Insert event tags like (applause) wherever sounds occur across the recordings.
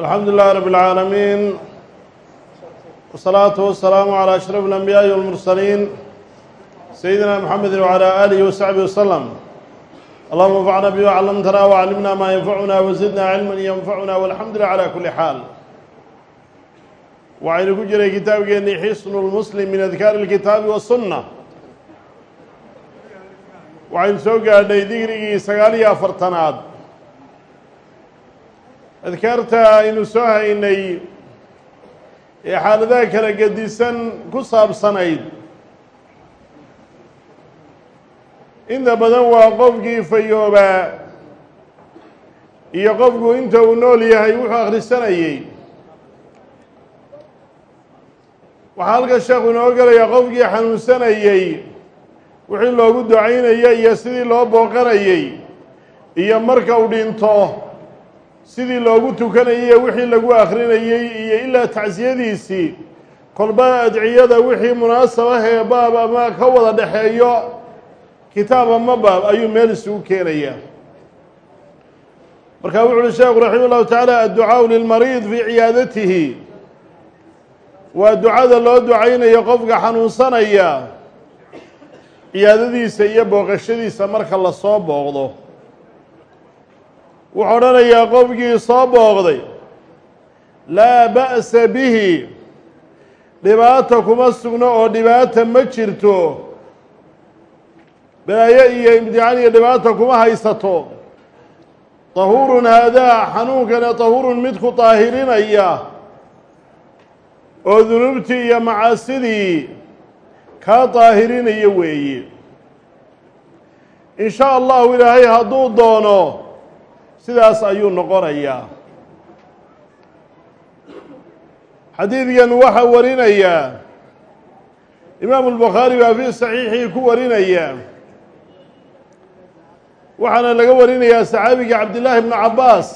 alxamdu lilahi rab اlcaalamiin wsalaatu wasalaamu calى ashraf اlanbiyaaءi walmursaliin sayidina mxamedi wعalى alihi wasaxbihi waslm allahuma anfacna bima clamtana wclimna ma yanfacuna wazidna cilma yanfacuna walxamdu lilah calى kuli xaal waxaynu ku jiray kitaabkeennii xisnu lmuslim min adkaari اlkitaabi wasunna waxaynu soo gaadhay digrigii sagaal iyo afartanaad adkaarta aynu soo haynay ee xaaladaha kala gedisan ku saabsanayd. Inta badan waa qofkii fayoobaa iyo qofku inta uu nool yahay wuxuu akhrisanayey waxaa halka sheekhu inoo gelayaa qofkii xanuunsanayey wixii loogu ducaynayay iyo sidii loo booqanayey iyo marka uu dhinto sidii loogu tukanayay wixii lagu akrinayey iyo ilaa tacsiyadiisii kolba adciyada wixii munaasabah ee baab ama ka wada dhexeeyo kitaab ama baab ayuu meel isugu keenayaa. Marka wuxu uhi sheekhu raximah llahu tacaala adducaau lilmariid fii ciyaadatihi. Waa ducada loo ducaynayo qofka xanuunsanaya ciyaadadiisa iyo booqashadiisa marka la soo booqdo wuxuu odhanayaa qofkii soo booqday. Laa ba'sa bihi. Dhibaata kuma sugno oo dhibaata ma jirto. Balaayo iyo imtixaan iyo dhibaata kuma haysato. Tahuurun haadaa xanuunkana tahuurun mid ku daahirinaya oo dunuubtii iyo macaasidii kaa daahirinaya weeye. In sha allahu ilaahay hadduu doono sidaas ayuu noqonayaa xadiidkan waxaa warinayaa imaamu albukhaari baa fii saxiixii ku warinaya waxaana laga warinayaa saxaabiga cabdillaahi bnu cabbaas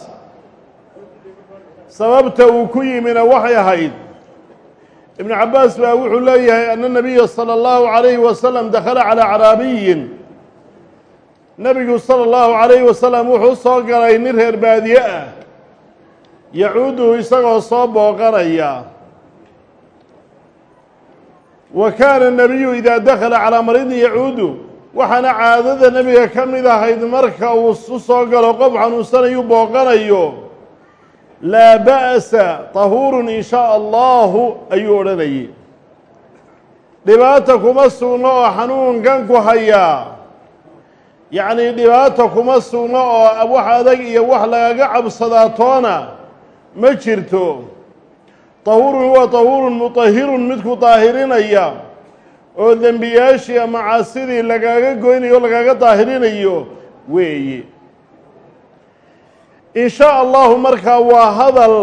sababta uu ku yimina waxay ahayd ibnu cabbaas baa wuxuu leeyahay ana nabiya salى اllahu عalayhi wasalam dakhala calىa caraabiyin nebigu sala allahu calayhi wasalam wuxuu soo galay nin reer baadiye ah. Yacuudu isagoo soo booqanaya. Wa kaana nebiyu idaa dakhala calaa maridin yacuudu. Waxaana caadada nebiga ka mid ahayd marka uu u soo galo qof xanuunsanayuu booqanayo. Laa ba'sa tahuurun in shaa allahu ayuu odhanayay. Dhibaata kuma sugno oo xanuunkan ku hayaa yacnii dhibaata kuma sugno oo wax adag iyo wax lagaga cabsadaa toona ma jirto. Tahuurun huwa tahuurun mutahirun midku daahirinaya oo dembiyaashii macaasidii lagaaga goynayo o lagaaga daahirinayo weeye. In shaa allahu markaa waa hadal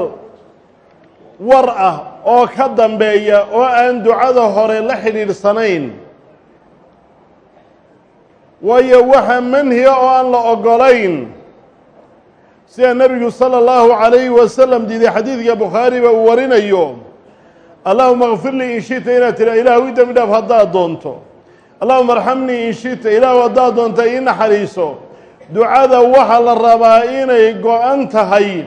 war ah oo ka dambeeya oo aan ducada hore la xidhiidhsanayn waayo waxa manhiya oo aan la ogolayn. Sida nebigu sala allahu calayhi wasalam diiday xadiidka bukhaariba uu warinayo. Allahuma kfir lii in shita inaad tira ilaahu i dembi dhaaf haddaad doonto. Allahuma arxamnii in shita ilaahu haddaad doonta ii naxariiso. Ducada waxaa la rabaa inay go-an tahay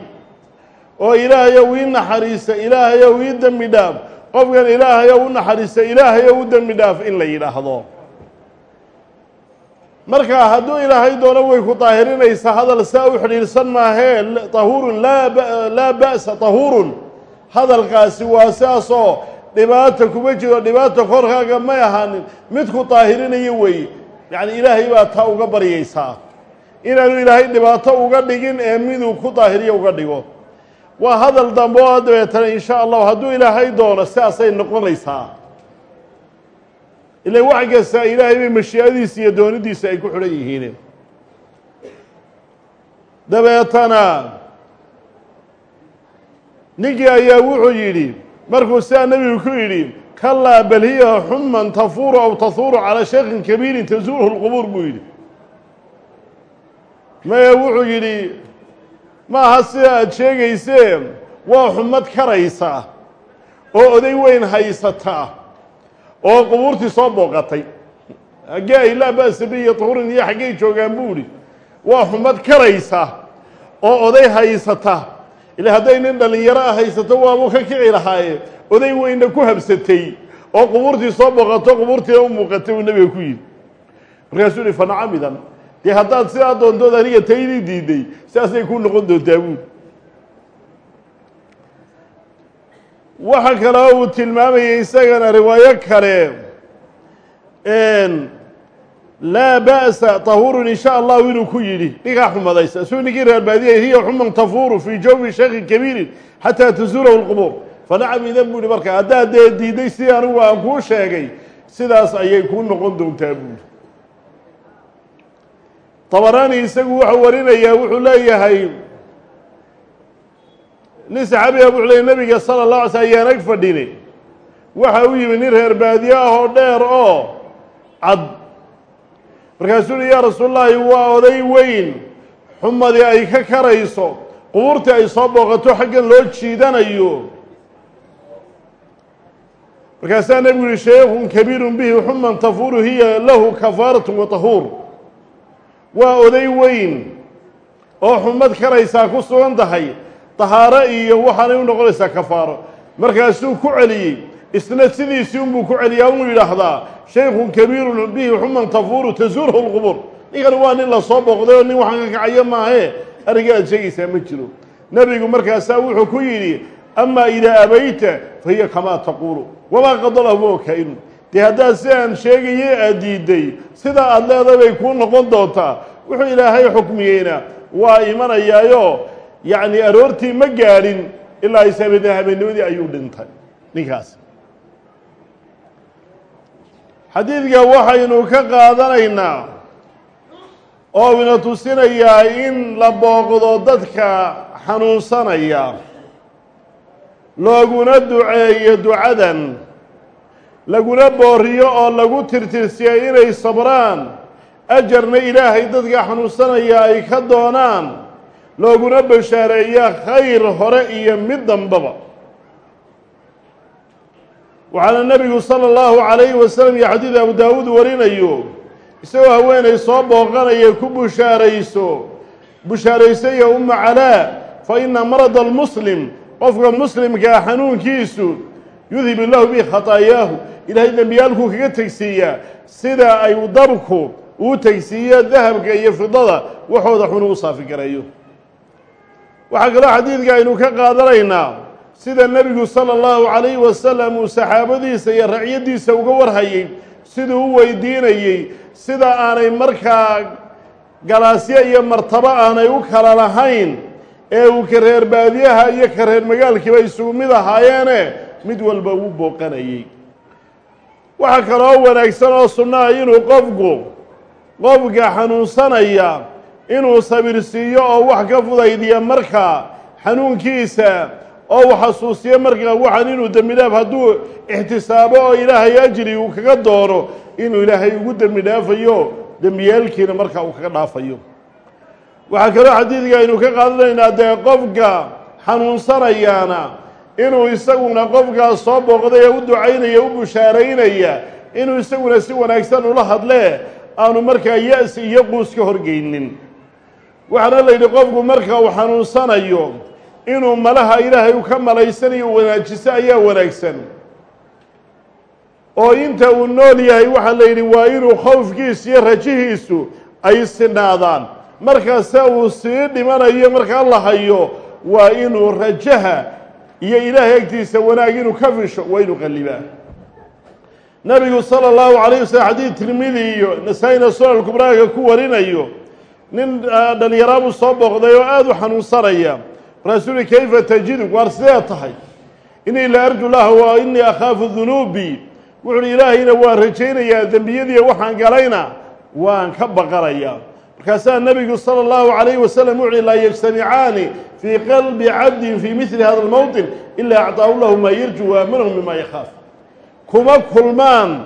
oo ilaahayow ii naxariisa ilaahayow ii dembi dhaaf. Qofkan ilaahayow u naxariista ilaahayow u dembi dhaaf in la yidhaahdo marka hadduu ilaahay doono way ku daahirinaysaa hadal saa u xidhiidhsan maahee tahuurun laa ba'sa tahuurun. Hadalkaasi waa sidaasoo dhibaata kuma jiro dhibaata korkaaga may ahaanin mid ku daahirinayo weeye yacni ilaahay baa taa uga baryaysaa. Inaanu ilaahay dhibaato uga dhigin ee miduu ku daahiriyo uga dhigo. Waa hadal dambe oo dabeetana in sha allahu hadduu ilaahay doono sidaasay noqonaysaa ila wax kasta ilaahay bay mashii'adiisa iyo doonidiisa ay ku xidhan yihiin. Dabeetana ninkii ayaa wuxuu yidhi markuu sidaa nebigu ku yidhi kalaa bal hiya xuman tafuuru aw tahuuru calaa shaykhin kabiirin tazuuruhu lqubuur buu yidhi. Maya wuxuu yidhi maaha sida aada sheegaysee waa xumad karaysa oo oday weyn haysata oo qubuurtii soo booqatay. Haggee ay laa ba'sa bihi tahurin iyo xaggey joogaan buu idhi waa xumad karaysa oo oday haysata. Ila hadday nin dhallinyaro ah haysato waabuu ka kici lahaaye. Oday weyna ku habsatay oo qubuurtii soo boqato qubuurtiina u muuqatay uu nebiga ku yidhi. Markaasuu yihi fanacamidan dee haddaad sidaa doontood aniga taydii diiday sidaasay ku noqon doontaa buud waxa kaloo uu tilmaamayay isagana riwaayo kale. Laa ba'sa tahuurun in sha allahu inuu ku yidhi. Dhigaa xumadaysa. Suu ninkii reer baadiyay hiya xuman tafuuru fii jawfi shaykhin kabiirin xataa tazuurahu lqubuur fanacam idan buu ihi marka haddaad dee diiday sidii anigu aan kuu sheegay sidaas ayay kuu noqon doontaa buuri tabaraani isagu wuxuu warinayaa wuxuu leeyahay nin saxaabiga wuxuu leeyay nabiga sala allah alay sl ayaan fadhine waxa u yimi nin reer baadiye ah oo dheer oo cad. Markaasuu uhi yaa rasuulllaahi waa oday weyn. Xumadii ay ka karayso qubuurtii ay soo booqato xaggan loo jiidanayo. Markaasaa nebigu yihi shaykhun kabiirun bihi xuman tafuuru hiya lahu kafaaratun wa tahuur. Waa oday weyn oo xumad karaysaa ku sugan tahay tahaaro iyo waxaanay u noqonaysaa kafaaro. Markaasuu ku celiyey isna sidiisii unbuu ku celiyaa uu yidhaahdaa shaykhun kabiirun bihi xuman tafuuru tazuurhu lqubuur ninkani waa nin la soo oo nin waxaan ka kacayo maahee arringa aad sheegaysaa ma jiro. Nebigu markaasaa wuxuu ku yidhi amaa idaa abayta fa hiya kamaa taquulu. Wamaa qadalahu wa kaa'inu dee haddaad si aan sheegaye aad diiday sidaa aada leedahay bay kuu noqon doontaa. Wuxuu ilaahay xukmiyeyna waa imanayaayo yacni aroortii ma gaadhin ilaa isabada habeennimadii ayuu dhintay ninkaas. Xadiidka waxaynu ka qaadanaynaa oo ina tusinayaa in la booqdo dadka xanuunsanaya looguna duceeyo ducadan laguna booriyo oo lagu tirtirsiya inay sabraan. Ajarna ilaahay dadka xanuunsanaya ay ka doonaan looguna bashaareeya khayr hore iyo mid dambaba. Waxaana nebigu sala allahu calayhi wasalam iyo xadiid abu daawuud warinayo isagoo haweenay soo booqanaya ku bushaarayso. Bushaaraysaya umma calaa fa ina marada almuslim qofka muslimkaa xanuunkiisu yudhib illahu bihi khataayaahu. Ilaahay dembiyaalkuu kaga tegsiiyaa sida ay dabku uu tegsiiyo dahabka iyo fidada waxooda xunu u saafi gareeyo waxaa kaloo xadiidka aynu ka qaadanaynaa sida nebigu sala allahu calayhi wasalam uu saxaabadiisa iyo racyadiisa uga warhayey siduu u weydiinayey sida aanay markaa galaasyo iyo martabo aanay u kala lahayn ee uu ka reer baadiyaha iyo ka reer magaalkiiba isugu mid ahaayeene mid walba uu booqanayey waxaa kaloo wanaagsan oo sunnaha inuu qofku qofka xanuunsanaya inuu sabirsiiyo oo wax ka fudaydiya markaa xanuunkiisa oo uu xasuusiyo markaa waxaan inuu dembi dhaaf hadduu ixtisaabo oo ilaahay ajri uu kaga doono inuu ilaahay ugu dembi dhaafayo dembiyaalkiina markaa uu kaga dhaafayo. Waxaa kaloo xadiidka aynu ka qaadanaynaa dee qofka xanuunsanayaana inuu isaguna qofkaas soo booqday ee u ducaynaya u bushaaraynaya inuu isaguna si wanaagsan ula hadlee aanu markaa ya-si iyo quus ka horgeynin waxaana la yidhi qofku marka uu xanuunsanayo inuu malaha ilaahay u ka malaysanayo wanaajiso ayaa wanaagsan. Oo inta uu nool yahay waxaa la yidhi waa inuu khowfkiisu iyo rajihiisu ay sinaadaan markaase uu sii dhimanayo markaa la hayo waa inuu rajaha iyo ilaahay agtiisa wanaag inuu ka fisho waa inuu qallibaa. Nabigu sala allahu calayh wasalam xadiid tirmidi iyo nasaa-ina sunan kubraaga ku warinayo nin dhalinyaraabuu soo booqday oo aada u xanuunsanaya. Markaasuu kayfa tajidu? Waar sidee tahay? Inii la arju laha wa inii akhaafu dunuubi. Wuxu uhi ilaahayna waan rajaynayaa dembiyadiiya waxaan galayna waan ka baqanayaa markaasaa nebigu sala allahu calayhi wasalam wuxu uhi laa yajtamicaani fii qalbi cabdin fii midli hada almowطin ilaa acطaahu lahu maa yarju wa aamanahu mima yakhaaf. Kuma kulmaan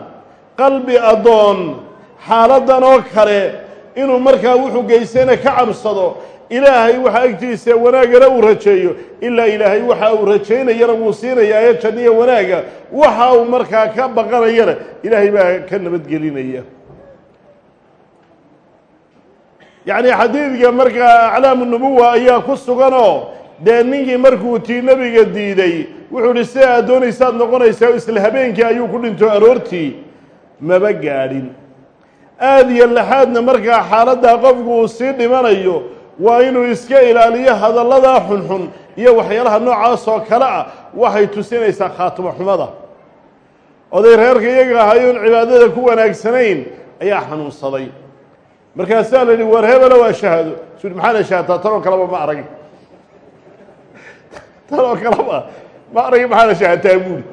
qalbi addoon xaaladan oo kale inuu markaa wuxuu geystayna ka cabsado ilaahay waxa agtiisa wanaagana uu rajeeyo. Ilaa ilaahay waxa uu rajaynayana wuu siinayaa ee janniya wanaaga. Waxa uu markaa ka baqanayana ilaahay baa ka nabadgelinaya. Yacni xadiidka markaa aclaamu nubuwa ayaa ku suganoo dee ninkii markuu tii nebiga diiday wuxuu ihi sida aad doonaysaad noqonaysaa isla habeenkii ayuu ku dhinto aroortii. Maba gaadhin aada iyo laxaadna markaa xaaladdaa qofku uu sii dhimanayo waa inuu iska ilaaliyo hadalladaa xunxun iyo waxyaalaha noocaas oo kale ah waxay tusinaysaa khaatimo xumada. Oday reerka iyaga ahayoon cibaadada ku wanaagsanayn ayaa xanuunsaday. Markaasaa la yidhi war hebela waa shahaado. Su maxaana shahataa tanoo kaleba ma arag (laughs) tanoo kaleba ma arag maxaana shahataa buuri.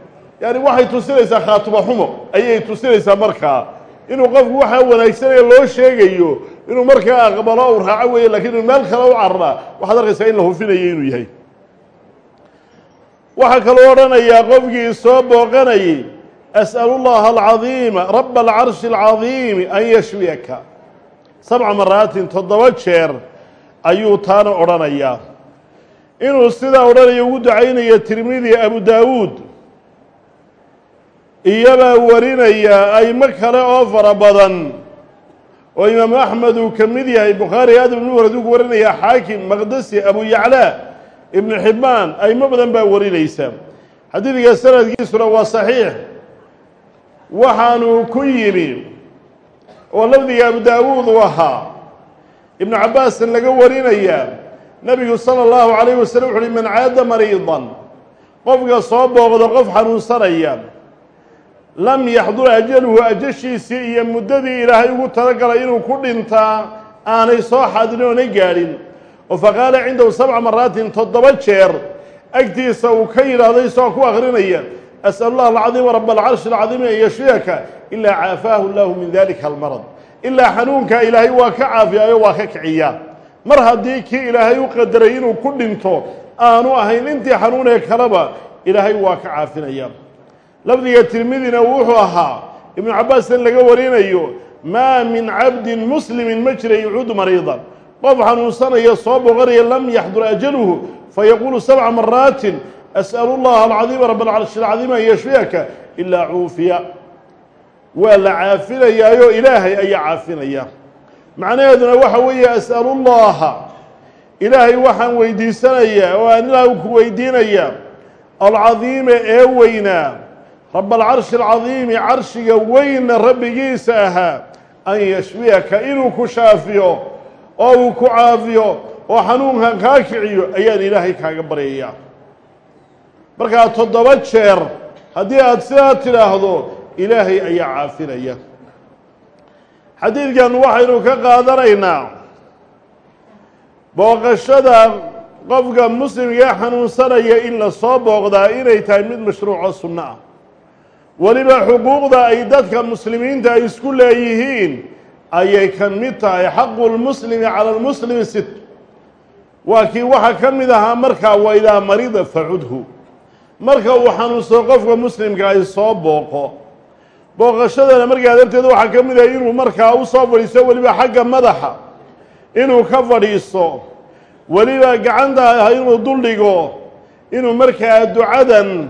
Yaani waxay tusinaysaa khaatimo xumo ayay tusinaysaa markaa inuu qofku waxaa wanaagsanaya loo sheegayo inuu markaa aqbalo u raaco weeye lakiin inuu meel kale u cararaa waxaad arkaysaa in la hufinayo inuu yahay. Waxaa kaloo odhanayaa qofkii soo booqanayay as'alu llaha alcadiima raba alcarshi alcadiimi an yashwiyaka sabca maraatin toddoba jeer ayuu taana odhanayaa. Inuu sidaa odhanayo ugu ducaynayo tirmidi abu daawuud iyabaa warinaya aymo kale oo fara badan. oo imaamu axmed uu ka mid yahay bukhaari aadam ibnu warad ugu warinaya xaakim maqdesi abu yaclaa ibnu xibbaan aymo badan baa warinaysa. Xadiidka sanadkiisuna waa saxiix. Waxaanuu ku yimi oo lafdiga abu daawuud uu ahaa ibnu cabbaasin laga warinayaa nebigu sala allahu calayh wasalam wuxu uhi man caada mariidan qofka soo booqdo qof xanuunsanaya lam yaxdur ajaluhu ajashiisii iyo muddadii ilaahay ugu talagalay inuu ku dhintaa aanay soo xadirin oonay gaadhin oo faqaala cindahu sabca maraatin toddoba jeer agtiisa uu ka yidhaahdo isagoo ku akrinaya as'alu llah alcadiima raba alcarshi alcadiimi an yashfiyaka ilaa caafaahu llahu min dalika almarad. Ilaa xanuunkaa ilaahay waa ka caafiyaayo waa ka kiciyaa. Mar haddii kii ilaahay u qadaray inuu ku dhinto aanu ahayn intii xanuunee kaleba ilaahay waa ka caafinaya lafdiga tirmidina wuxuu ahaa ibnu cabbaas in laga warinayo maa min cabdin muslimin ma jira yucuudu mariidan qof xanuunsanaya soo boqanaya lam yaxdur ajaluhu fayaquulu sabca maraatin as'alu llaha alcadiima raba alcarshi alcadiima an yashfiyaka ilaa cuufiya waa la caafinayaayo ilaahay ayaa caafinaya. Macnaheeduna waxa weeye as'alu llaha ilaahay waxaan weydiisanayaa oo aan ilaah ku weydiinayaa alcadiima ee weynaa raba alcarshi alcadiimi carshiga weyna rabbigiisa ahaa an yashfiyaka inuu ku shaafiyo oo uu ku caafiyo oo xanuunkan kaa kiciyo ayaan ilaahay kaaga baryayaa markaa toddoba jeer haddii aada sidaa tidhaahdo ilaahay ayaa caafinaya. Xadiidkan waxaynu ka qaadanaynaa booqashada qofka muslimka xanuunsanaya in la soo booqdaa inay tahay mid mashruuco sunno ah weliba xuquuqda ay dadka muslimiinta ay isku leeyihiin ayay ka mid tahay xaqu lmuslimi cala lmuslimi sit. Waa kii waxaa ka mid ahaa markaa waidaa marida facudhu marka uu xanuunsado qofka muslimka ay soo booqo. Booqashadana markaa darteed waxaa ka mid ah inuu markaa u soo fadhiisto weliba xagga madaxa. Inuu ka fadhiisto. Weliba gacanta inuu duldhigo inuu markaa ducadan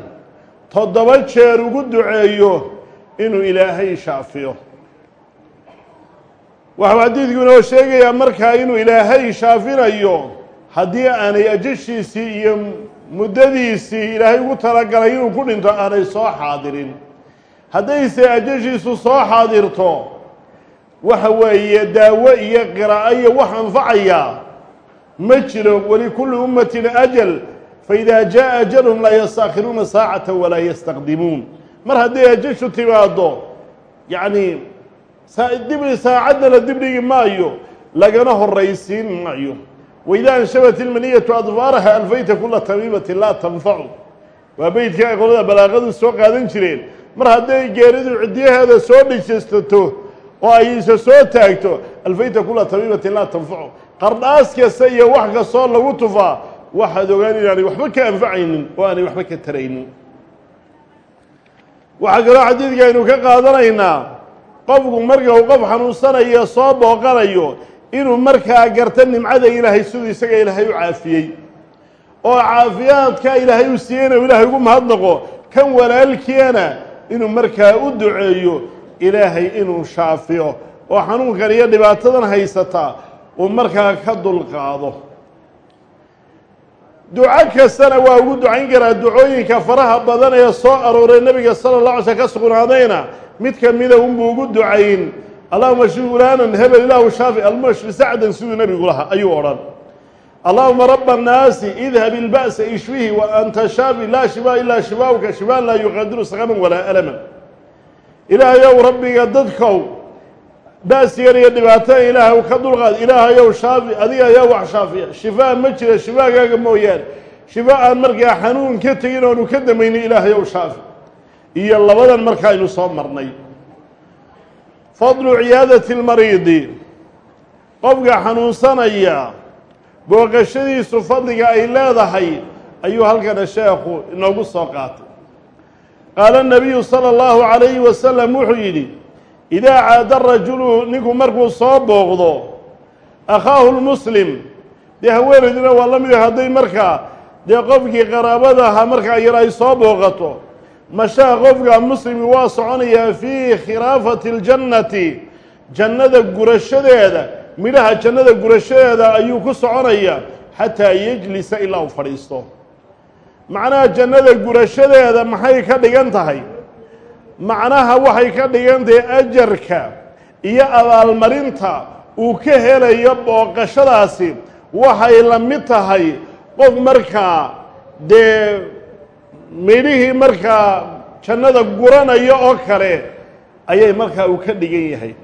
toddoba jeer ugu duceeyo inuu ilaahay shaafiyo. Waxuu xadiidku sheegayaa markaa inuu ilaahay shaafinayo haddii aanay ajashiisii iyo muddadiisii ilaahay ugu talagalay inuu ku dhinto aanay soo xaadirin. Haddayse ajashiisu soo xaadirto waxa weeye daawo iyo qiraa'o iyo wax anfacaya ma jiro walikulli ummatin ajal faidaa jaa ajalhum laa yastaakhiruuna saacata walaa yastaqdimuun mar hadday ajashu timaado yacni dibri saacadna la dibdhigi maayo lagana horaysiin maayo. waidaa anshabat ilmaniyatu adfaaraha alfayta kula tamiimatin laa tanfacu waa beydka ay qolada balaaqadu soo qaadan jireen. Mar hadday geeridu ciddiyaheeda soo dhijistato oo ay isa soo taagto alfayta kula tamiimatin laa tanfacu qardhaas kasta iyo wax kastoo lagu tufaa waxaad ogaan inaanay waxba ka anfacaynin oo aanay waxba ka taraynin. Waxaa kaloo xadiidka aynu ka qaadanaynaa qofku marka uu qof xanuunsanayo soo booqanayo inuu markaa garto nimcada ilaahay siduu isaga ilaahay u caafiyey. Oo caafiyaadka ilaahay u siiyeyna ilaahay ugu mahadnaqo kan walaalkiina inuu markaa u duceeyo ilaahay inuu shaafiyo. Oo xanuunkan iyo dhibaatadan haysata uu markaa ka dulqaado duco kastana waa ugu ducayn karaa ducooyinka faraha badan ee soo arooray nebiga sala allah alay slm ka sugnaadayna mid kamida unbuu ugu ducayn. Allahuma shfi fulaanan hebel ilaahu shaafi allahuma shfi sacdan siduu nebigu lahaa ayuu odhan. Allahuma raba annaasi idhab ilba'sa ishfihi wa anta shaafi laa shifaa ilaa shifaauka shifaan laa yuqadiru saqaman walaa alaman. Ilaahayow rabbiga dadkow ba'sigan iyo dhibaatada ilaahay ka dulqaad ilaahayow shaafi adiga ayaa wax shaafiya. Shifaa ma jira shifaagaaga mooyaane. Shifa aan markaa xanuun ka tegin oonu ka damaynin ilaahayow shaafi. Iyo labadan markaaynu soo marnay. Fadlu ciyaadati lmariidi qofka xanuunsanaya booqashadiisu fadliga ay leedahay ayuu halkana sheekhu inoogu soo qaatay. Qaala nabiyu sala allahu calayhi wasalam wuxuu yidhi idaa caada rajulu ninku markuu soo booqdo akhaahu lmuslim dee haweenayduna waa la mid hadday markaa dee qofkii qaraabadaha markaa yar ay soo booqato mashaa qofka muslimi waa soconayaa fii khilaafati اljannati jannada gurashadeeda midhaha jannada gurashadeeda ayuu ku soconayaa xataa yejlisa ilaa uu fadhiisto macnaha jannada gurashadeeda maxay ka dhigan tahay macnaha waxay ka dhigan tahay ajarka iyo abaalmarinta uu ka helayo booqashadaasi waxay la mid tahay qof markaa dee midhihii markaa jannada guranaya oo kale ayay markaa uu ka dhigan yahay.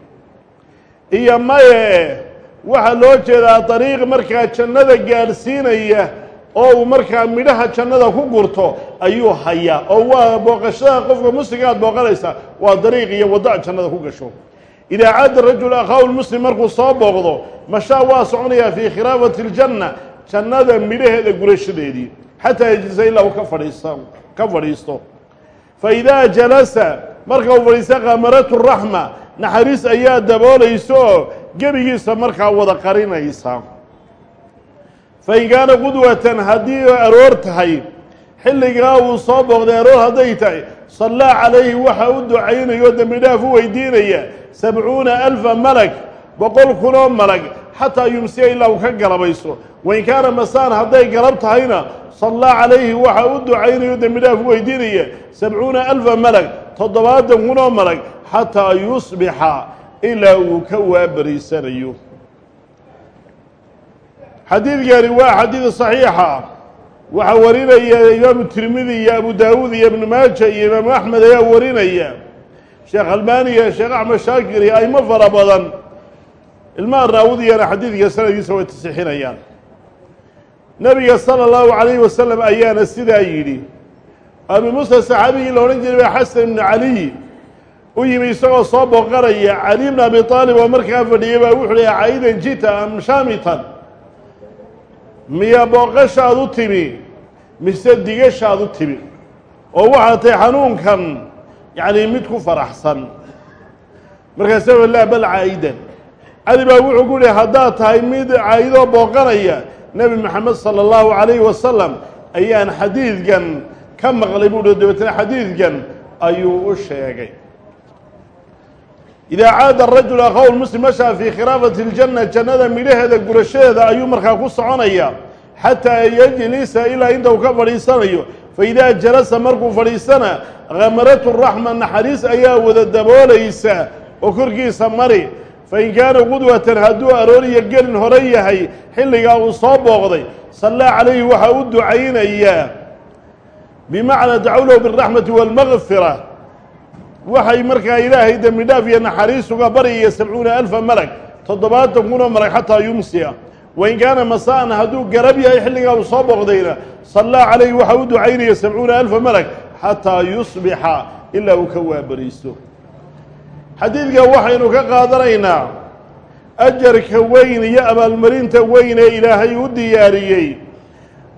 Iyo maye waxaa loo jeedaa dariiq markaa jannada gaadhsiinaya oo uu markaa midhaha jannada ku gurto ayuu hayaa. Oo waa booqashada qofka muslimka aad booqanaysaa waa dariiq iyo waddo aad jannada ku gasho. Idaa caada rajul akhaahu lmuslim markuu soo booqdo mashaa waa soconayaa fii khilaafati ljanna jannada midhaheeda gurashadeedii. Xataa yejlisa ilaa uu ka fadhiisto ka fadhiisto. Fa idaa jalasa marka uu fadhiista kamaratu raxma naxariis ayaa daboolaysa oo gebigiisa markaa wada qarinaysa fa in kaana qudwatan haddii aroor tahay xilligaa uu soo booqday aroor hadday tahay sallaa calayhi waxa u ducaynayo dembi dhaaf u weydiinaya sabcuuna alfa malag boqol kunoo malag xataa yumsiya ilaa uu ka galabayso wain kaana masaan hadday galab tahayna sallaa calayhi waxa u ducaynayo dembi dhaaf u weydiinaya sabcuuna alfa malag toddobaatan kunoo malag xataa yusbixa ilaa uu ka waabariisanayo xadiidkani waa xadiid saxiixa waxaa warinaya imaamu tirmidi iyo abu daawuud iyo ibnu maaja iyo imaamu axmed ayaa warinaya. Sheekh albani iyo sheekh axmed shaakir iyo aimo fara badan. Ilmaha raawudiyana xadiidka sanadkiisa way tasixinayaan. Nabiga sala allahu calayhi wasalam ayaana sidaa yidhi abi muusa saxaabigii la odhan jiray baa xasan ibnu caliy u yimi isagoo soo booqanaya cali bn abi aalib oo markaa fadhiyay baa wuxu uhi caidan jita am shaamitan miya booqashaad u timi mise digashaad u timi? Oo waxaa tahay xanuunkan yacni mid ku faraxsan. Markaasa laa bal caa'idan cali baa wuxuu ku yihi haddaad tahay mid caa'idoo booqanaya nebi moxamed sala allahu calayhi wasalam ayaan xadiidkan ka maqlay buu hi dabeetna xadiidkan ayuu u sheegay idaa caada rajul akhaw lmuslim mashaa fii khilaafati ljanna jannada midhaheeda gurashadeeda ayuu markaa ku soconaya xataa yejlisa ilaa inta uu ka fadhiisanayo fa idaa jalasa markuu fadhiisana kamaratu raxma naxariis ayaa wada daboolaysa oo korkiisa mari fain kaana qudwatan hadduu arooriyo gelin hore yahay xilligaa uu soo booqday sallaa calayhi waxaa u ducaynayaa bimacnaa dacawlahu biraxmati waalmaqfira waxay markaa ilaahay dembi dhaaf iyo naxariis uga baryaya sabcuuna alfa malag toddobaatan kunoo malag xataa yumsiya. Wain kaana masaan hadduu garab yahay xilligaa uu soo booqdayna sallaa calayhi waxaa u ducaynaya sabcuuna alfa malag xataa yusbixa ilaa uu ka waabariisto. Xadiidkan waxaynu ka qaadanaynaa ajarka weyn iyo abaalmarinta weyn ee ilaahay u diyaariyey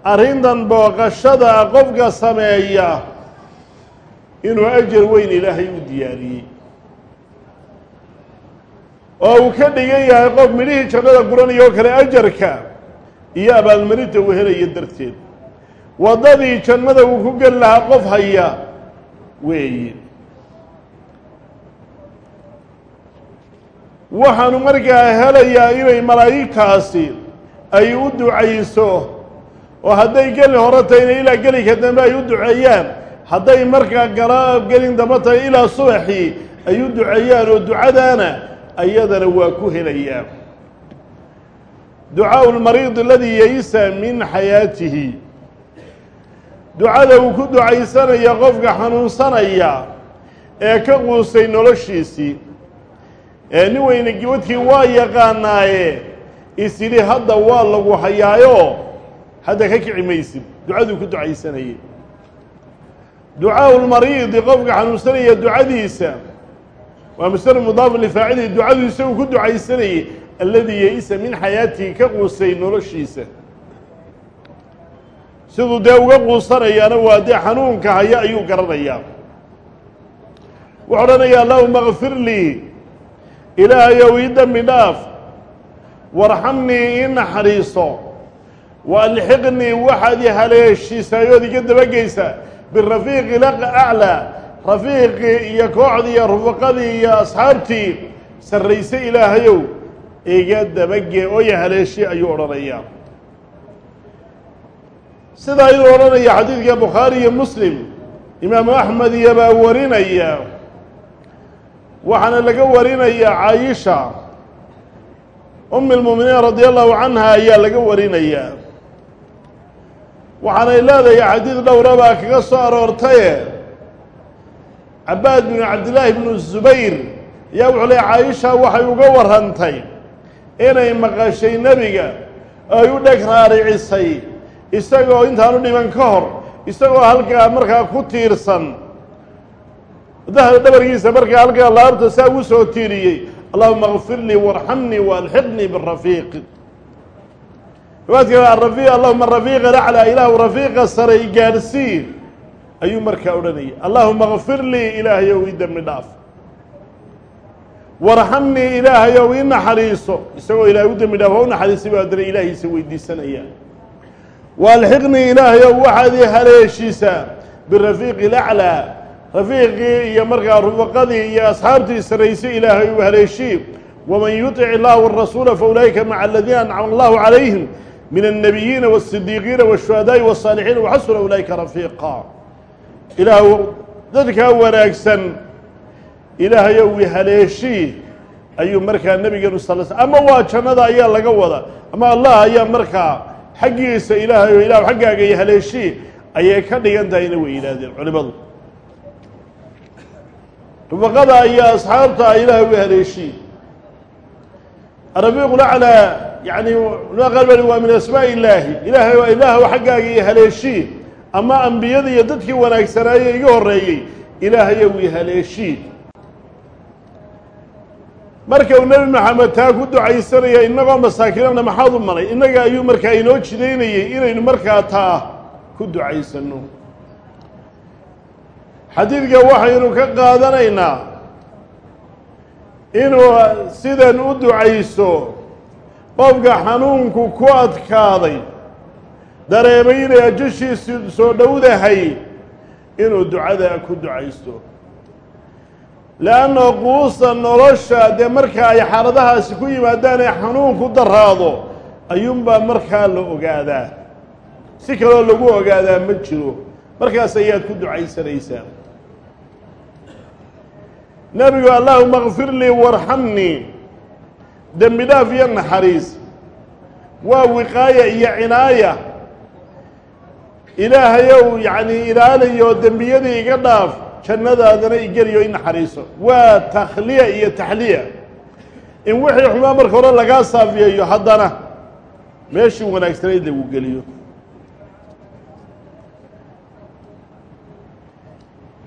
arrintan booqashada qofka sameeya inuu ajar weyn ilaahay u diyaariyey. Oo uu ka dhigan yahay qof midhihii jannada guranaya oo kale ajarka iyo abaalmarinta uu helaya darteed. Waddadii jannada uu ku geli lahaa qof haya weeye. Waxaanu markaa helayaa inay malaa'igtaasi ay u ducayso oo hadday gelin hore tahayna ilaa gelinka dambe ay u duceeyaan hadday markaa gala gelin dambe tahay ilaa subaxii ay u duceeyaan oo ducadaana ayadana waa ku helayaa. Ducaau lmariid aladii yaysa min xayaatihi ducada uu ku ducaysanaya qofka xanuunsanaya ee ka quusay noloshiisii ee nin weyne gibadkii waa yaqaanaaye is yidhi hadda waa lagu hayaayo hadda ka kici maysid. Ducaduu ku ducaysanayay ducaau lmariidi qofka xanuunsanaya ducadiisa. Waa masder mudaafun lifaacilihi ducaduu isagu ku ducaysanayay alladii ya-isa min xayaatihi ka quusay noloshiisa. Siduu dee uga quusanayaana waa dee xanuunka haya ayuu garanayaa. Wuxuu odhanayaa allahuma kfir lii ilaahayow ii dembi dhaaf warxamnii ii naxariiso wa alxiqnii waxaad i haleeshiisaayood iga dabageysa birafiiqi aclaa rafiiqii iyo kooxdii iyo rufaqadii iyo asxaabtii sarrayse ilaahayow iga dabagee oo i haleeshi ayuu odhanayaa sidaa ayuu odhanaya xadiidka bukhaari iyo muslim imaamu axmed iyo baa warinaya waxaana laga warinaya caayisha umi lmuuminiin radia allahu canha ayaa laga warinayaa waxaanay leedahay xadiid dhowra baa kaga soo aroortaye. Cabaad binu cabdillaahi bnu zubayr ayaa wuxuu leey caayisha waxay uga warrantay inay maqashay nebiga ay u dheg raaricisay isagoo intaanu dhiman ka hor isagoo halkaa markaa ku tiirsan. Dahda dhabarkiisa markaa halkaa laabta saa ugu soo tiiriyey allahuma kfir lii warxamnii waalxiqnii birafiiqi riwaadka arafiiq allahuma rafiiqa laclaa ilaahu rafiiqa sare i gaadhsii ayuu markaa odhanayay allahuma kfir lii ilaahayow ii dembi dhaaf. Warxamnii ilaahayow ii naxariiso. Isagoo ilahay u dembi dhaaf waa u naxariisay buu haddana ilaahiisa weydiisanaya. Waalxiqnii ilaahayow waxaad ii haleeshiisaa birafiiqi laclaa rafiiqii iyo markaa rufaqadii iyo asxaabtii saraysay ilaahay u haleeshii. Waman yuطic illaha warasuula faulaa'ika maca aladiina ancama allahu calayhim min الnabiyiina wالsidiiqiina wالshuhadaaءi wالsaalixiina waxasuna ulaa'ika rafiiqa ilaah dadkaa wanaagsan ilaahayow i haleeshii ayuu markaa nebigeenu sal sl ama waa jannada ayaa laga wada ama allah ayaa markaa xaggiisa ilaahayo ilah xaggaaga iyo haleeshii ayay ka dhigan tahayna way yidhaahdeen culimadu rufaqada iyo asxaabta ilaahay u haleeshii arabiiqu laclaa yani baa waa min asmaa illaahi ilaahay waa ilaahw xaggaaga iyo haleeshii ama ambiyada iyo dadkii wanaagsanaaye iga horreeyey ilaahayow i haleeshii marka uu nebi maxamed taa ku ducaysanaya innagoo masaakiinana maxaad u maray innaga ayuu markaa inoo jidaynayey inaynu markaa taa ku ducaysano xadiidka waxaynu ka qaadanaynaa inuu sidan u ducayso qofka xanuunku ku adkaaday dareemay inay ajashiisu soo dhowdahay inuu ducada ku ducaysto. Leanna quusta nolosha dee marka ay xaaladahaasi ku yimaadaan ee xanuunku daraado ayuunbaa markaa la ogaadaa. Si kaloo lagu ogaadaa ma jiro. Markaas ayaad ku ducaysanaysaa. Nebigu allahuma kfir lii warxamnii dembi dhaaf iyo naxariis. Waa wiqaaya iyo cinaaya. Ilaahayow yacni ilaaliyo dembiyadii iga dhaaf jannadaadana igeliyo i naxariiso. Waa takhliya iyo taxliya. In wixii xumaa marka hore lagaa saafiyeeyo haddana meeshii wanaagsanayd lagu geliyo.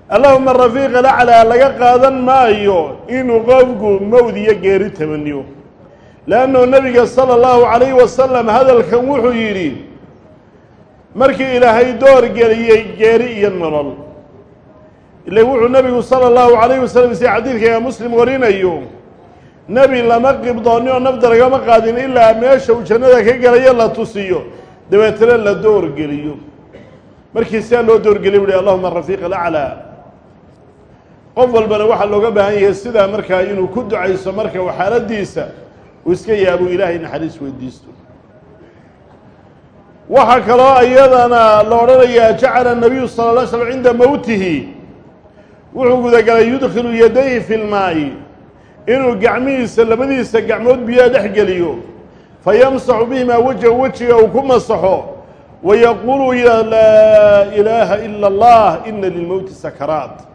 Allahuma rafiiqa laclaa laga qaadan maayo inuu qofku mowd iyo geeri tamaniyo leannu nebiga sala allahu calayhi wasalam hadalkan wuxuu yidhi markii ilaahay door geliyey geeri iyo nolol ile wuxuu nebigu sala allahu calayhi wasalam si xadiidka muslim warinayo nebi lama qibdooni oo nafda lagama qaadin ilaa meesha uu jannada ka gelayo la tusiyo dabeetana la doorgeliyo markii sidaa loo doorgeliy buuhi allahuma rafiiq alaclaa qof walbana waxaa looga baahan yahay sidaa markaa inuu ku ducayso marka xaaladiisa iska yaabo ilaahay naxariis weydiisto. Waxaa kaloo iyadana la odhanayaa jacala nabiyu sala la slam cinda mowtihi wuxuu gudagalay yudkhilu yadayhi fi lmaa'i inuu gacmihiisa labadiisa gacmood biyaha dhex geliyo. Fayamsaxu bihimaa wejha wejiga uu ku masaxo. Wayaquulu ya laa ilaaha ila allah ina lilmowti sakaraat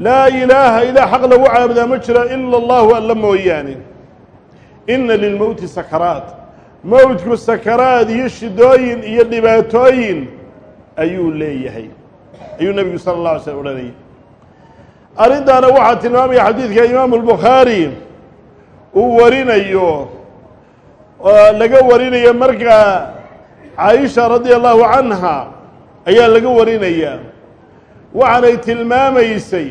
laa ilaaha ilaa xaq lagu caabudaa ma jiro ila allahu alla mooyaane. Ina lilmowti sakaraat. Mowtku sakaraad iyo shidooyin iyo dhibaatooyin ayuu leeyahay. Ayuu nebigu sala اllah alay slm odhanayay. Arrintaana waxaa tilmaamaya xadiidka imaamu albukhaari uu warinayo oo laga warinayo markaa caaisha radia allahu canha ayaa laga warinaya waxaanay tilmaamaysay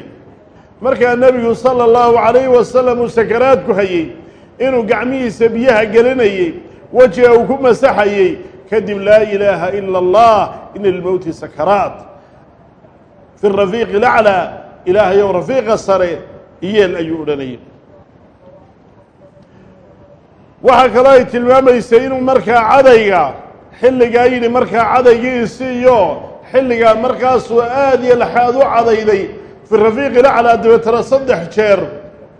markaa nebigu sala allahu calayhi wasalam uu sakaraadku hayey inuu gacmihiisa biyaha gelinayey wejiga uu ku masaxayey kadib laa ilaaha ila allah ina lilmowti sakaraat fi rafiiqi laclaa ilaahayow rafiiqa sare iyeel ayuu odhanayay. Waxaa kaloo ay tilmaamaysay inuu markaa cadayga xilligaa yidhi markaa cadaygiisi iyo xilligaa markaasuu aad iyo laxaad u cadayday fi rafiiqi laclaa dabeetana saddex jeer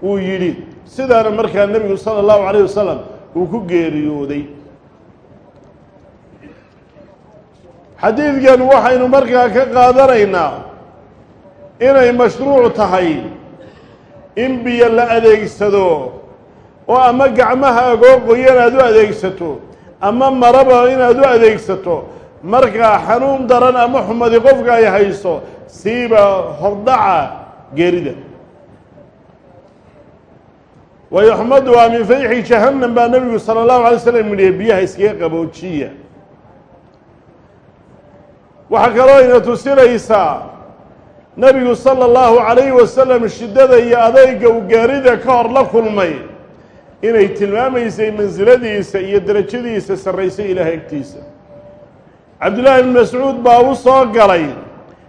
uu yidhi sidaana markaa nebigu sala allahu calayh wasalam uu ku geeriyooday xadiidkan waxaynu markaa ka qaadanaynaa inay mashruuc tahay in biyo la adeegsado oo ama gacmaha agoo aad u adeegsato ama maraba inaad u adeegsato markaa xanuun daran ama xumadi qofka ay hayso siiba hordhaca geerida. Xumadu waa min fayxi jahannam baa nebigu sala allahu alay slam yidhi biyaha iskaga qaboojiya waxaa kaloo ina tusinaysaa nebigu sala allahu calayhi wasalam shiddada iyo adayga uu gaarida ka hor la kulmay inay tilmaamaysay mansiladiisa iyo derajadiisa sarraysay ilaahay agtiisa cabdullaahi ibn mascuud baa u soo galay.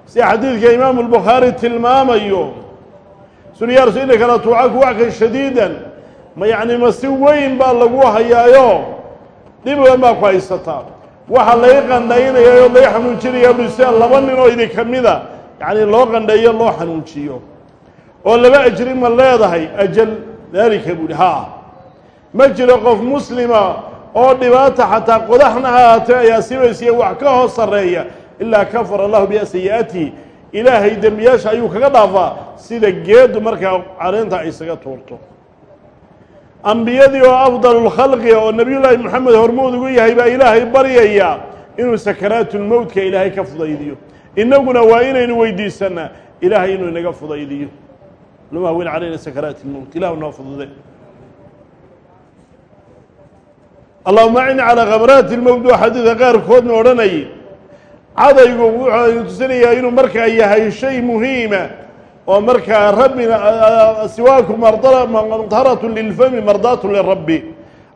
Sida xadiidka imaamu albukhaari tilmaamayo suli yaa rasul innaka la tuucaku wackan shadiidan. Ma yacni ma si weyn baa lagu hayaayo? Dhib weyn baa ku haysataa waxaa laga qandhaynaya oo laga xanuujinaya bui sida laba nin oo idinka mida. Yacni loo qandheeyo loo xanuujiyo oo laba ajri ma leedahay ajal daalika buuhi haa. Ma jiro qof muslima oo dhibaata xataa qodaxna ha ahaatee ay asiibaysiya wax ka hoos sarreeya ilaa kafara allahu biha sayi-aatihi ilaahay dembiyaasha ayuu kaga dhaafaa sida geedu markaa caleenta ay isaga tuurto. Ambiyadii oo afdalulkhalqi oo nebiyullaahi moxamed hormood ugu yahay baa ilaahay baryaya inuu sakaraatulmowtka ilaahay ka fudaydiyo. Innaguna waa inaynu weydiisanaa ilaahay inuu inaga fudaydiyo. Lama hawin calayna sakaraati lmowt ilahu noo fudude allahuma acini calaa khamraati lmowt waa xadiidka qaarkoodna odhanayay cadaygu wuxuu tusinayaa inuu markaa yahay shay muhiima oo markaa rabbina siwaaku mardharatu lilfami mardaatu lirabbi.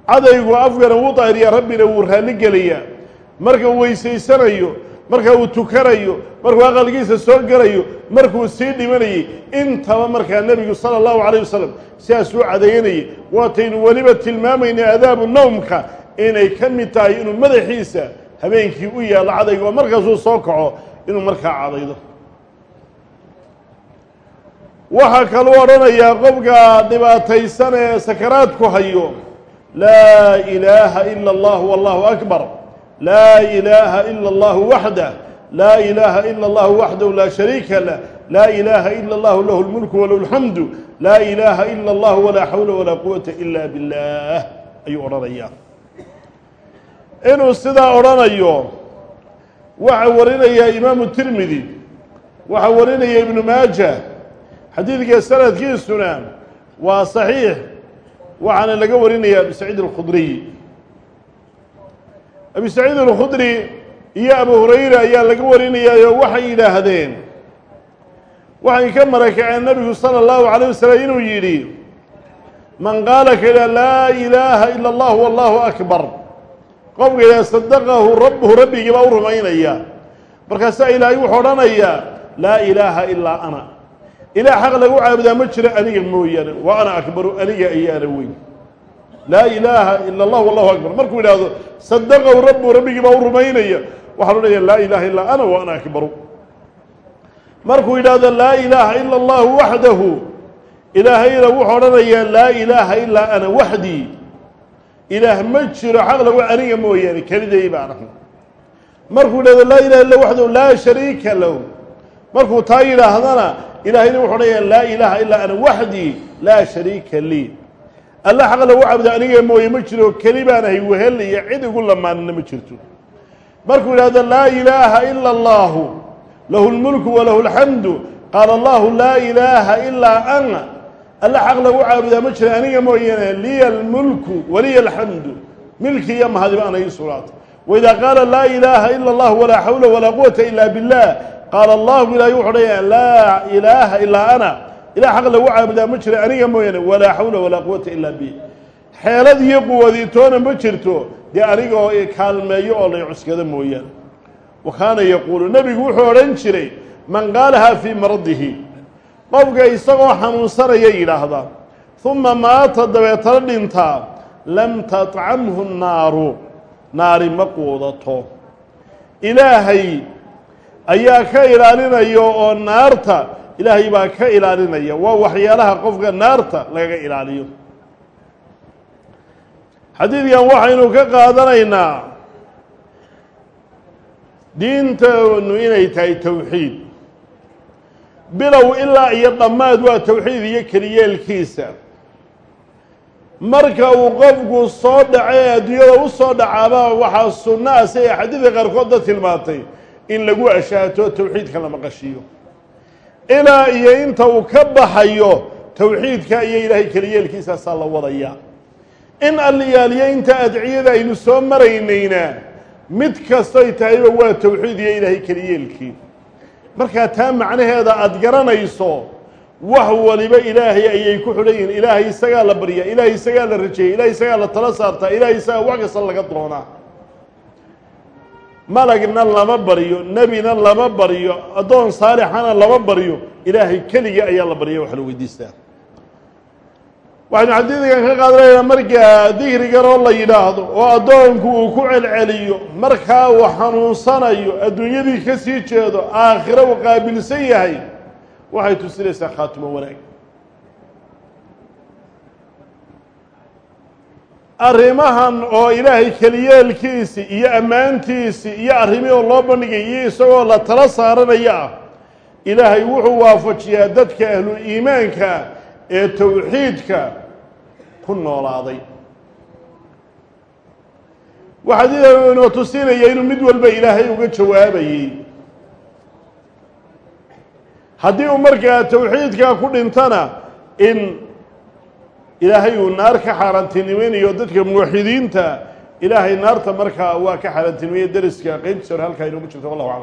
Cadaygu afkana wuu daahiriyaa rabbina wuu raalli gelayaa. Marka uu weysaysanayo marka uu tukanayo markuu aqalkiisa soo gelayo markuu sii dhimanayay intaba markaa nebigu sala allahu calayh wasalam sidaas uu cadeeyanayay waataynu weliba tilmaamaynay adaabu nowmka inay ka mid tahay inuu madaxiisa habeenkii u yaallo cadayga oo markaasuu soo kaco inuu markaa cadaydo. Waxaa kaluu odhanayaa qofka dhibaataysan ee sakaraadku hayo laa ilaaha ila allah wallahu akbar. Laa ilaaha ila allahu waxdah laa ilaaha ila allahu waxdahu laa shariika lah. Laa ilaaha ila allahu lahu lmulku walahu lxamdu laa ilaaha ila allahu walaa xawla walaa quwata ila biاllah ayuu odhanayaa inuu sidaa odhanayo waxa warinaya imaamu tirmidi waxa warinaya ibnu maaja xadiidka sanadkiisuna waa saxiix waxaana laga warinaya abi saciid alkhudriy abi saciid alkhudri iyo abu hurayra ayaa laga warinayaayo waxay yidhaahdeen waxay ka marakaceen nabigu sala allahu calayh wasalam inuu yidhi man qaala ka laa ilaaha ila allah wallahu akbar qofka idaa sadaqahu rabbuhu rabbigii baa u rumaynaya. Markaasaa ilaahay wuxuu odhanayaa laa ilaaha ilaa ana. Ilaah xaq lagu caabudaa ma jiro aniga mooyaane wa ana akbaru aniga ayaana weyn. Laa ilaaha ila allah wallahu akbar. Markuu yidhaahdo sadaqow rabbu rabbigii baa u rumaynaya waxaa lo dhahaya laa ilaha illaa ana wa ana akbaru. Markuu yidhaahdo laa ilaaha ila allahu waxdahu ilaahayna wuxuu odhanayaa laa ilaaha ilaa ana waxdii ilaah ma jiro xaq lagu aniga mooyaane keliday baan ahay markuu yidhahdo laa ilaha illa waxdahu laa shariika lahu. Markuu taa yidhaahdana ilaahayna wuxuu odhanayaa laa ilaaha ilaa ana waxdii laa shariika lii. Alla xaq lagu cabdo aniga mooye ma jiro keli baan ahay wehel iyo cid igu lamaanina ma jirto. Markuu yidhahdo laa ilaaha ila allahu lahu lmulku walahu alxamdu qaala allahu laa ilaaha ilaa ana alla xaq lagu caabudaa ma jira aniga mooyaane liya almulku waliya alxamdu milki iyo mahadiba ana ii sugnaatay waidaa qaala laa ilaaha ila allah walaa xawla walaa quwata ila billah. Qaala allahu ilaahay wuxuu dhaya laa ilaaha ilaa ana. Ilah xaq lagu caabudaa ma jira aniga mooyaane walaa xawla walaa quwata ilaa bi xeelad iyo quwadiitoona ma jirto dee aniga oo kaalmeeyo oo lay cuskado mooyaane. Wa kaana yaquulu nebigu wuxuu odhan jiray man qaalahaa fii maradihi qofka isagoo xanuunsanaya yidhaahda. Uma maata dabeetana dhintaa lam tatcamhu naaru naari ma quudato. Ilaahay ayaa ka ilaalinaya oo naarta ilaahay baa ka ilaalinaya. Waa waxyaalaha qofka naarta lagaga ilaaliyo. Xadiidkan waxaynu ka qaadanaynaa diinteenu inay tahay towxiid bilow ilaa iyo dhammaad waa towxiid iyo keliyeelkiisa. Marka uu qofku soo dhaco ee adduunyada u soo dhacaaba waxaa sunno ah si ay xadiidka qaarkoodda tilmaantay in lagu ashaato towxiidka la maqashiiyo ilaa iyo inta uu ka baxayo towxiidka iyo ilaahay keliyeelkiisaasaa la wadayaa in alliyaaliyo inta adciyada aynu soo maraynayna mid kastoy tahayba waa towxiid iyo ilaahay keliyeelkii markaa taa macnaheeda aada garanayso wax waliba ilaahay ayay ku xidhan yihiin. Ilaahay isagaa la baryaa ilaahay isagaa la rajeeyay ilahay isagaa la tala saartaa ilaahay isagaa wax kasta laga doonaa. Malagna lama baryo nebina lama baryo addoon saalixana lama baryo ilaahay keligii ayaa la barya wax la weydiistaa waxaynu xadiidkan ka qaadanaynaa markaa dikrigan oo la yidhaahdo oo addoonku uu ku celceliyo markaa uu xanuunsanayo adduunyadii ka sii jeedo aakhiro uu qaabilsan yahay waxay tusinaysaa khaatimo wanaag. Arrimahan oo ilaahay keliyeelkiisii iyo ammaantiisii iyo arrimihii oo loo bandhigay iyo isagoo la tala saaranaya ah ilaahay wuxuu waafajiyaa dadka ahlu iimaanka ee towxiidka ku noolaaday. Waxaa inoo tusinaya inuu mid walba ilaahay uga jawaabayey haddii uu markaa towxiidkaa ku dhintana in ilaahay uu naar ka xaaraantinimaynayo dadka muwaxidiinta ilaahay naarta markaa waa ka xaaraantinimeeye deriska qeybtiisa hore halkaa inoogu jirto wallahu aclam